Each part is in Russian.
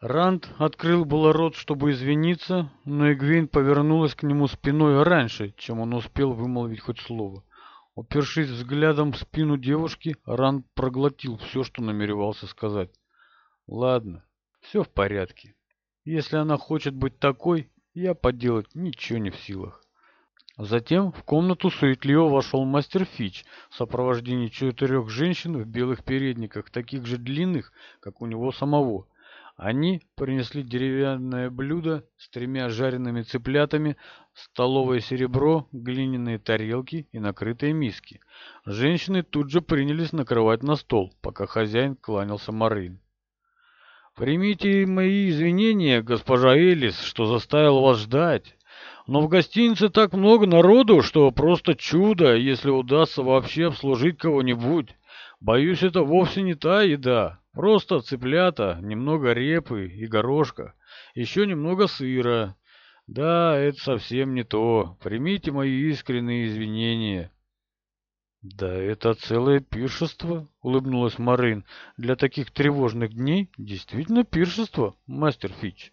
Ранд открыл было рот, чтобы извиниться, но Эгвейн повернулась к нему спиной раньше, чем он успел вымолвить хоть слово. Упершись взглядом в спину девушки, Ранд проглотил все, что намеревался сказать. «Ладно, все в порядке. Если она хочет быть такой, я поделать ничего не в силах». Затем в комнату суетливо вошел мастер Фич в сопровождении четырех женщин в белых передниках, таких же длинных, как у него самого – они принесли деревянное блюдо с тремя жареными цыплятами, столовое серебро, глиняные тарелки и накрытые миски. Женщины тут же принялись накрывать на стол, пока хозяин кланялся Марин. «Примите мои извинения, госпожа Элис, что заставил вас ждать». Но в гостинице так много народу, что просто чудо, если удастся вообще обслужить кого-нибудь. Боюсь, это вовсе не та еда, Просто цыплята, немного репы и горошка, еще немного сыра. Да, это совсем не то. Примите мои искренние извинения. Да это целое пиршество, улыбнулась Марин. Для таких тревожных дней действительно пиршество, мастер Фич.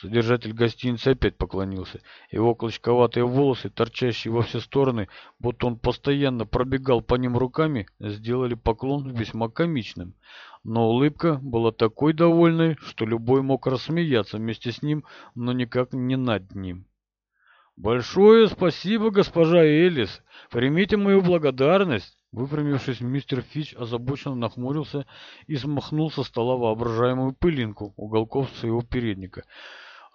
Содержатель гостиницы опять поклонился. Его клочковатые волосы, торчащие во все стороны, будто он постоянно пробегал по ним руками, сделали поклон весьма комичным. Но улыбка была такой довольной, что любой мог рассмеяться вместе с ним, но никак не над ним. «Большое спасибо, госпожа Элис! Примите мою благодарность!» Выпрямившись, мистер Фич озабоченно нахмурился и смахнул со стола воображаемую пылинку уголков своего передника –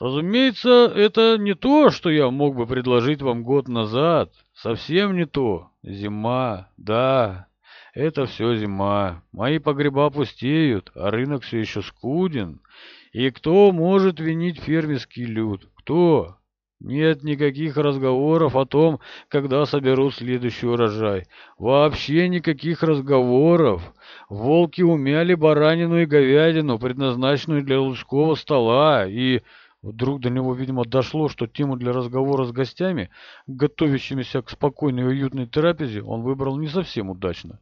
Разумеется, это не то, что я мог бы предложить вам год назад. Совсем не то. Зима, да, это все зима. Мои погреба пустеют, а рынок все еще скуден. И кто может винить фермерский люд? Кто? Нет никаких разговоров о том, когда соберут следующий урожай. Вообще никаких разговоров. Волки умяли баранину и говядину, предназначенную для лужкового стола, и... Вдруг до него, видимо, дошло, что тему для разговора с гостями, готовящимися к спокойной и уютной трапезе, он выбрал не совсем удачно.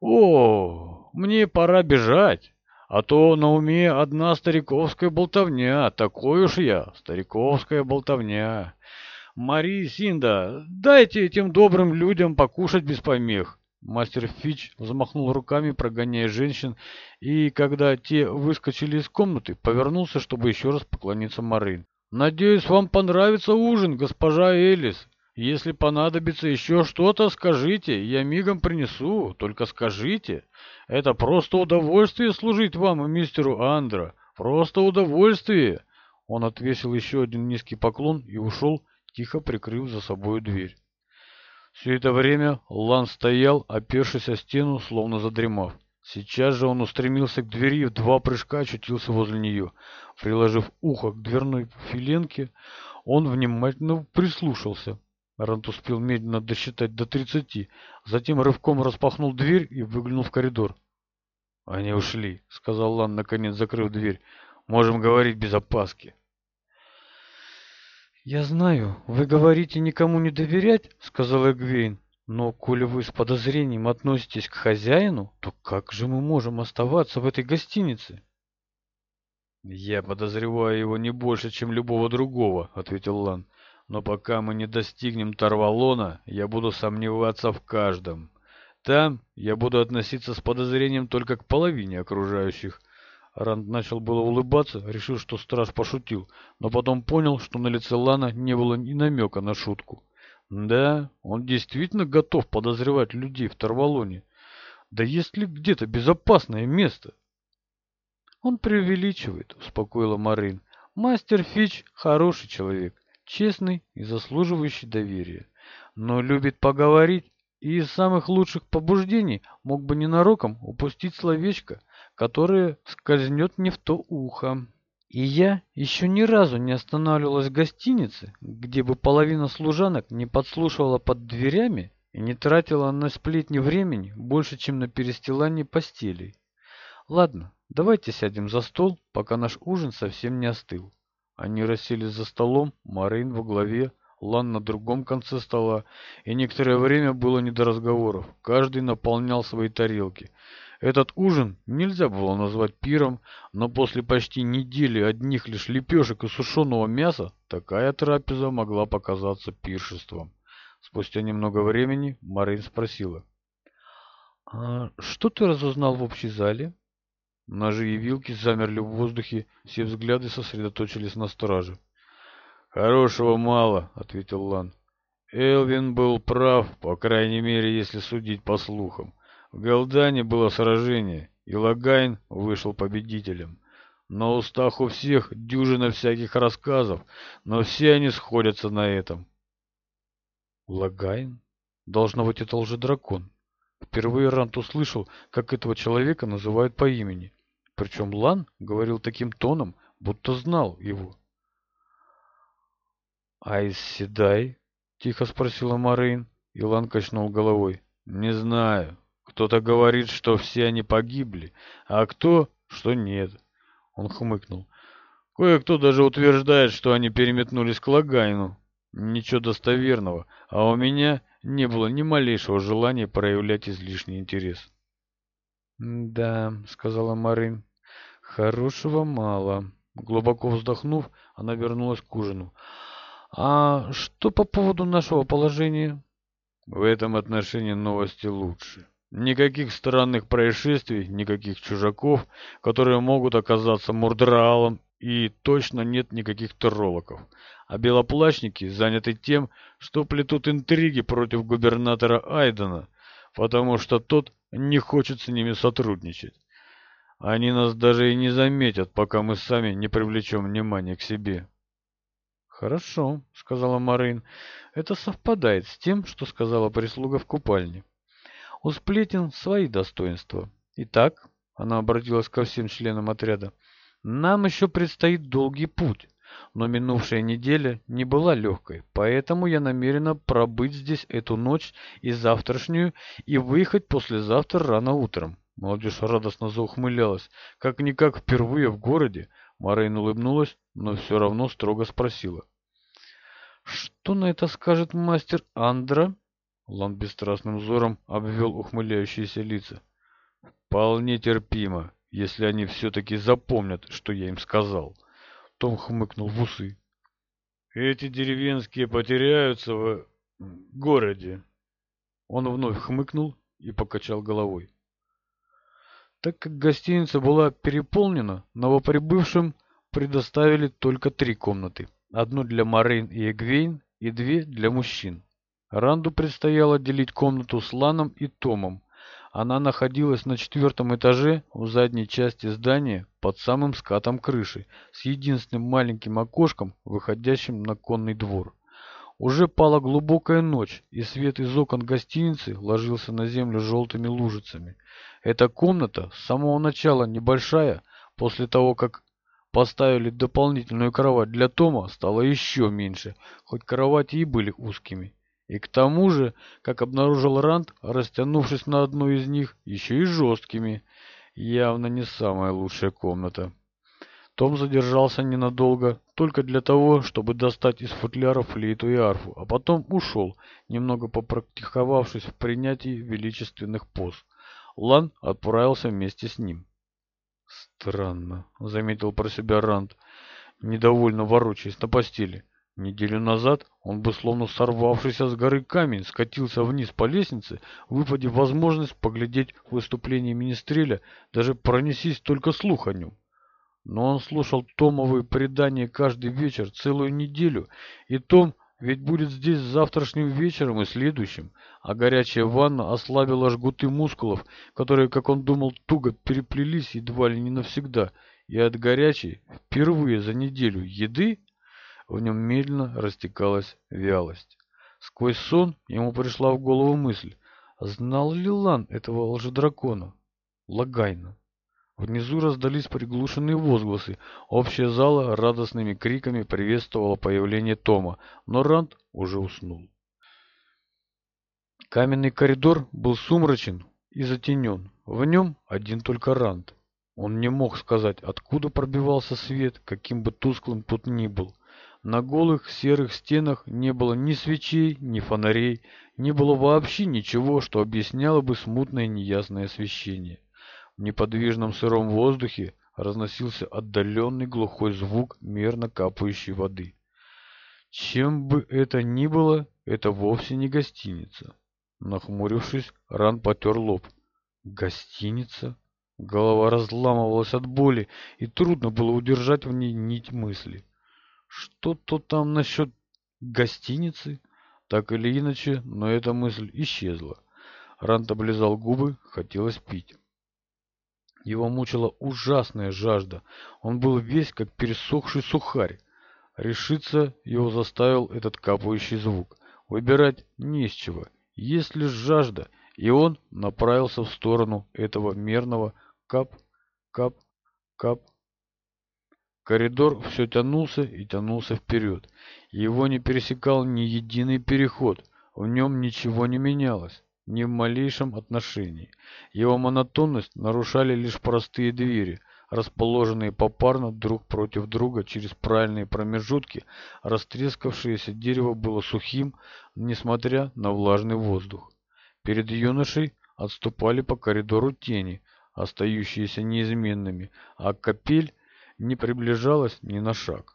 «О, мне пора бежать, а то на уме одна стариковская болтовня, такой уж я, стариковская болтовня. Мари Синда, дайте этим добрым людям покушать без помех. Мастер Фич взмахнул руками, прогоняя женщин, и, когда те выскочили из комнаты, повернулся, чтобы еще раз поклониться Марин. «Надеюсь, вам понравится ужин, госпожа Элис. Если понадобится еще что-то, скажите, я мигом принесу, только скажите. Это просто удовольствие служить вам, мистеру Андра, просто удовольствие!» Он отвесил еще один низкий поклон и ушел, тихо прикрыв за собой дверь. Все это время Лан стоял, опершись о стену, словно задремав. Сейчас же он устремился к двери и в два прыжка очутился возле нее. Приложив ухо к дверной филенке, он внимательно прислушался. Рант успел медленно досчитать до тридцати, затем рывком распахнул дверь и выглянул в коридор. «Они ушли», — сказал Лан, наконец закрыв дверь. «Можем говорить без опаски». «Я знаю, вы говорите никому не доверять», — сказала Гвейн. «Но коли вы с подозрением относитесь к хозяину, то как же мы можем оставаться в этой гостинице?» «Я подозреваю его не больше, чем любого другого», — ответил Лан. «Но пока мы не достигнем Тарвалона, я буду сомневаться в каждом. Там я буду относиться с подозрением только к половине окружающих, Ранд начал было улыбаться, решив, что страж пошутил, но потом понял, что на лице Лана не было ни намека на шутку. Да, он действительно готов подозревать людей в Тарвалоне. Да есть ли где-то безопасное место? Он преувеличивает, успокоила Марин. Мастер Фич хороший человек, честный и заслуживающий доверия, но любит поговорить и из самых лучших побуждений мог бы ненароком упустить словечко – который скользнет мне в то ухо. И я еще ни разу не останавливалась в гостинице, где бы половина служанок не подслушивала под дверями и не тратила на сплетни времени больше, чем на перестилание постелей. Ладно, давайте сядем за стол, пока наш ужин совсем не остыл. Они расселись за столом, Марин во главе, Лан на другом конце стола, и некоторое время было не до разговоров. Каждый наполнял свои тарелки. Этот ужин нельзя было назвать пиром, но после почти недели одних лишь лепешек и сушеного мяса такая трапеза могла показаться пиршеством. Спустя немного времени Марин спросила. «А что ты разузнал в общей зале?» Ножи и вилки замерли в воздухе, все взгляды сосредоточились на страже. «Хорошего мало», — ответил Лан. «Элвин был прав, по крайней мере, если судить по слухам. В Гэалдане было сражение, и Логайн вышел победителем. На устах у всех дюжина всяких рассказов, но все они сходятся на этом. Логайн? Должно быть, это лжедракон. Впервые Ранд услышал, как этого человека называют по имени. Причем Лан говорил таким тоном, будто знал его. «Айс Седай?» — тихо спросила Марин, и Лан качнул головой. «Не знаю. Кто-то говорит, что все они погибли, а кто, что нет. Он хмыкнул. Кое-кто даже утверждает, что они переметнулись к Логайну. Ничего достоверного, а у меня не было ни малейшего желания проявлять излишний интерес. «Да», — сказала Марин, — «хорошего мало». Глубоко вздохнув, она вернулась к ужину. «А что по поводу нашего положения?» «В этом отношении новости лучше». Никаких странных происшествий, никаких чужаков, которые могут оказаться мурдралом, и точно нет никаких троллоков. А белоплачники заняты тем, что плетут интриги против губернатора Айдена, потому что тот не хочет с ними сотрудничать. Они нас даже и не заметят, пока мы сами не привлечем внимание к себе. «Хорошо», — сказала Марин. «Это совпадает с тем, что сказала прислуга в купальне». У сплетен свои достоинства. Итак, она обратилась ко всем членам отряда, нам еще предстоит долгий путь, но минувшая неделя не была легкой, поэтому я намерена пробыть здесь эту ночь и завтрашнюю и выехать послезавтра рано утром. Молодежь радостно заухмылялась. Как-никак впервые в городе Морейн улыбнулась, но все равно строго спросила. «Что на это скажет мастер Андра?» Ланд бесстрастным взором обвел ухмыляющиеся лица. «Вполне терпимо, если они все-таки запомнят, что я им сказал». Том хмыкнул в усы. «Эти деревенские потеряются в... городе». Он вновь хмыкнул и покачал головой. Так как гостиница была переполнена, новоприбывшим предоставили только три комнаты. Одну для Морейн и Эгвейн и две для мужчин. Ранду предстояло делить комнату с Ланом и Томом. Она находилась на четвертом этаже в задней части здания под самым скатом крыши, с единственным маленьким окошком, выходящим на конный двор. Уже пала глубокая ночь, и свет из окон гостиницы ложился на землю желтыми лужицами. Эта комната с самого начала небольшая, после того, как поставили дополнительную кровать для Тома, стала еще меньше, хоть кровати и были узкими. И к тому же, как обнаружил Ранд, растянувшись на одну из них, еще и жесткими. Явно не самая лучшая комната. Том задержался ненадолго, только для того, чтобы достать из футляра флейту и арфу, а потом ушел, немного попрактиковавшись в принятии величественных поз. Лан отправился вместе с ним. «Странно», — заметил про себя Ранд, недовольно ворочаясь на постели. Неделю назад он бы, словно сорвавшийся с горы камень, скатился вниз по лестнице, выпадив возможность поглядеть выступление министреля, даже пронесись только слух о нем. Но он слушал Томовые предания каждый вечер, целую неделю, и Том ведь будет здесь завтрашним вечером и следующим, а горячая ванна ослабила жгуты мускулов, которые, как он думал, туго переплелись едва ли не навсегда, и от горячей, впервые за неделю, еды в нем медленно растекалась вялость. Сквозь сон ему пришла в голову мысль, знал ли Лан этого лжедракона? Логайна. Внизу раздались приглушенные возгласы. Общая зала радостными криками приветствовала появление Тома, но Ранд уже уснул. Каменный коридор был сумрачен и затенен. В нем один только Ранд. Он не мог сказать, откуда пробивался свет, каким бы тусклым тот ни был. На голых серых стенах не было ни свечей, ни фонарей, не было вообще ничего, что объясняло бы смутное неясное освещение. В неподвижном сыром воздухе разносился отдаленный глухой звук мерно капающей воды. Чем бы это ни было, это вовсе не гостиница. Нахмурившись, Ран потер лоб. Гостиница? Голова разламывалась от боли, и трудно было удержать в ней нить мыслей. Что-то там насчет гостиницы, так или иначе, но эта мысль исчезла. Рант облизал губы, хотелось пить. Его мучила ужасная жажда. Он был весь как пересохший сухарь. Решиться его заставил этот капающий звук. Выбирать не с чего. Есть лишь жажда, и он направился в сторону этого мерного кап, кап, кап Коридор все тянулся и тянулся вперед. Его не пересекал ни единый переход, в нем ничего не менялось, ни в малейшем отношении. Его монотонность нарушали лишь простые двери, расположенные попарно друг против друга через правильные промежутки, растрескавшееся дерево было сухим, несмотря на влажный воздух. Перед юношей отступали по коридору тени, остающиеся неизменными, а капель не приближалась ни на шаг.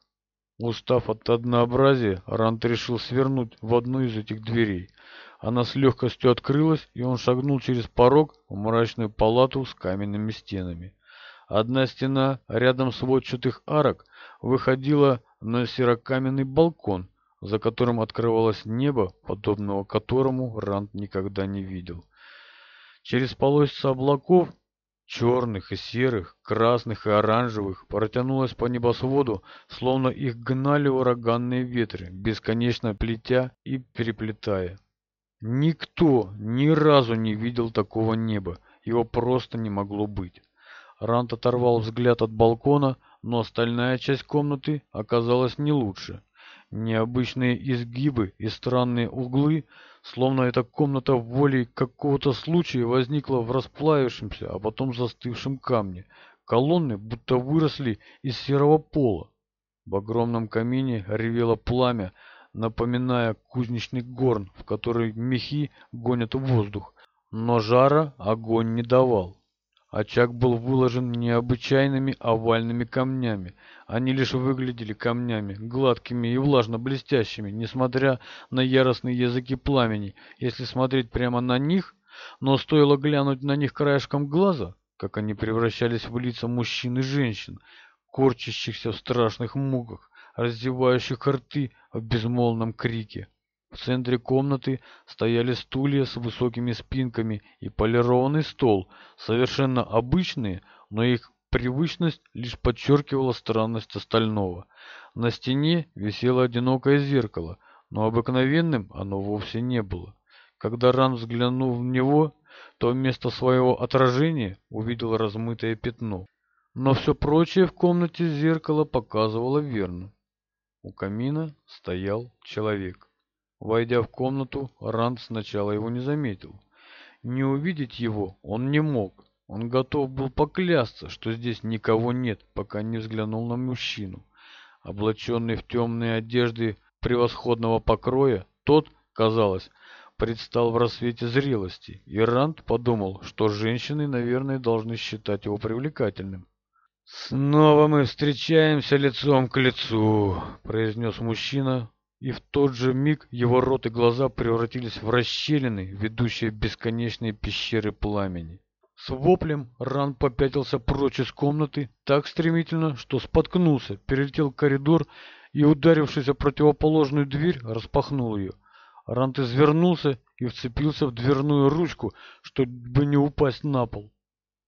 Устав от однообразия, Рант решил свернуть в одну из этих дверей. Она с легкостью открылась, и он шагнул через порог в мрачную палату с каменными стенами. Одна стена рядом с сводчатых арок выходила на серокаменный балкон, за которым открывалось небо, подобного которому Рант никогда не видел. Через полосица облаков черных и серых, красных и оранжевых, протянулась по небосводу, словно их гнали ураганные ветры, бесконечно плетя и переплетая. Никто ни разу не видел такого неба, его просто не могло быть. Рант оторвал взгляд от балкона, но остальная часть комнаты оказалась не лучше необычные изгибы и странные углы, словно эта комната волей какого-то случая возникла в расплавившемся, а потом застывшем камне. Колонны будто выросли из серого пола. В огромном камине ревело пламя, напоминая кузнечный горн, в который мехи гонят воздух. Но жара огонь не давал. Очаг был выложен необычайными овальными камнями. Они лишь выглядели камнями, гладкими и влажно-блестящими, несмотря на яростные языки пламени. Если смотреть прямо на них, но стоило глянуть на них краешком глаза, как они превращались в лица мужчин и женщин, корчащихся в страшных муках, раздевающих рты в безмолвном крике. В центре комнаты стояли стулья с высокими спинками и полированный стол, совершенно обычные, но их привычность лишь подчеркивала странность остального. На стене висело одинокое зеркало, но обыкновенным оно вовсе не было. Когда Ран взглянул в него, то вместо своего отражения увидел размытое пятно. Но все прочее в комнате зеркало показывало верно. У камина стоял человек. Войдя в комнату, Ранд сначала его не заметил. Не увидеть его он не мог. Он готов был поклясться, что здесь никого нет, пока не взглянул на мужчину. Облаченный в темные одежды превосходного покроя, тот, казалось, предстал в рассвете зрелости, и Ранд подумал, что женщины, наверное, должны считать его привлекательным. «Снова мы встречаемся лицом к лицу», — произнес мужчина, и в тот же миг его рот и глаза превратились в расщелины, ведущие в бесконечные пещеры пламени. С воплем Ран попятился прочь из комнаты так стремительно, что споткнулся, перелетел коридор и, ударившись о противоположную дверь, распахнул ее. Рант извернулся и вцепился в дверную ручку, чтобы не упасть на пол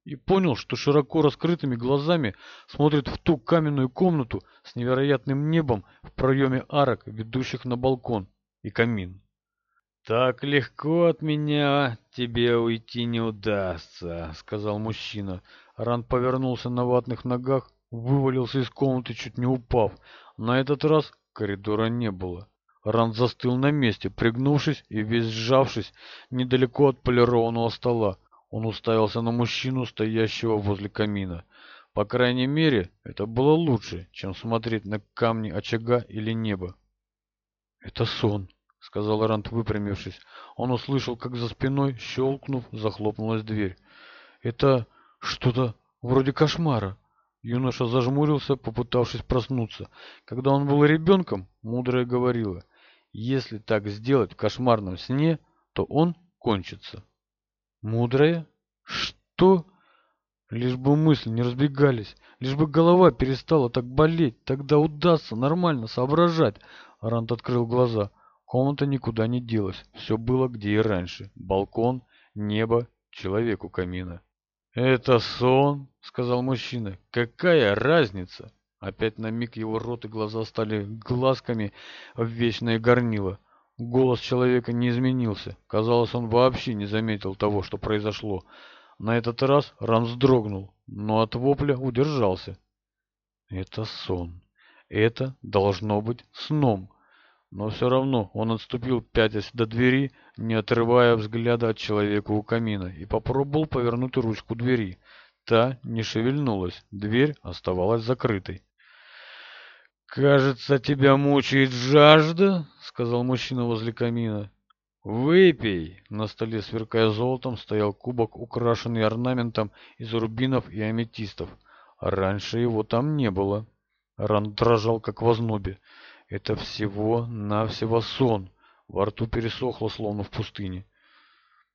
и понял, что широко раскрытыми глазами смотрит в ту каменную комнату с невероятным небом в проеме арок, ведущих на балкон и камин. «Так легко от меня тебе уйти не удастся», — сказал мужчина. Ран повернулся на ватных ногах, вывалился из комнаты, чуть не упав. На этот раз коридора не было. Ранд застыл на месте, пригнувшись и весь сжавшись недалеко от полированного стола. Он уставился на мужчину, стоящего возле камина. По крайней мере, это было лучше, чем смотреть на камни очага или небо. «Это сон», — сказал Рант, выпрямившись. Он услышал, как за спиной, щелкнув, захлопнулась дверь. «Это что-то вроде кошмара». Юноша зажмурился, попытавшись проснуться. Когда он был ребенком, мудрая говорила, «Если так сделать в кошмарном сне, то он кончится» мудрая? Что? Лишь бы мысли не разбегались, лишь бы голова перестала так болеть, тогда удастся нормально соображать. Рант открыл глаза. Комната никуда не делась, все было где и раньше. Балкон, небо, человек у камина. «Это сон», — сказал мужчина. «Какая разница?» Опять на миг его рот и глаза стали глазками в вечное горнило. Голос человека не изменился. Казалось, он вообще не заметил того, что произошло. На этот раз Рам вздрогнул, но от вопля удержался. Это сон. Это должно быть сном. Но все равно он отступил, пятясь до двери, не отрывая взгляда от человека у камина, и попробовал повернуть ручку двери. Та не шевельнулась, дверь оставалась закрытой. «Кажется, тебя мучает жажда?» сказал мужчина возле камина. «Выпей!» На столе, сверкая золотом, стоял кубок, украшенный орнаментом из рубинов и аметистов. Раньше его там не было. Ран дрожал, как в ознобе. Это всего-навсего сон. Во рту пересохло, словно в пустыне.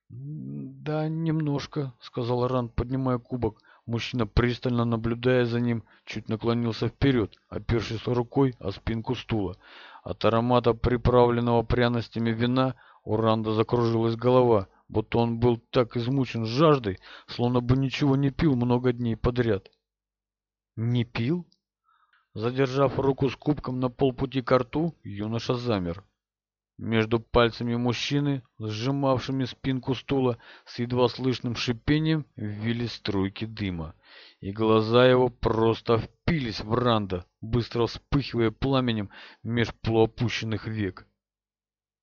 «Да, немножко», — сказал Ран, поднимая кубок. Мужчина, пристально наблюдая за ним, чуть наклонился вперед, опершись рукой о спинку стула. От аромата приправленного пряностями вина у Ранда закружилась голова, будто он был так измучен жаждой, словно бы ничего не пил много дней подряд. «Не пил?» Задержав руку с кубком на полпути к рту, юноша замер между пальцами мужчины, сжимавшими спинку стула, с едва слышным шипением ввели струйки дыма. И глаза его просто впились в Ранда, быстро вспыхивая пламенем меж полуопущенных век.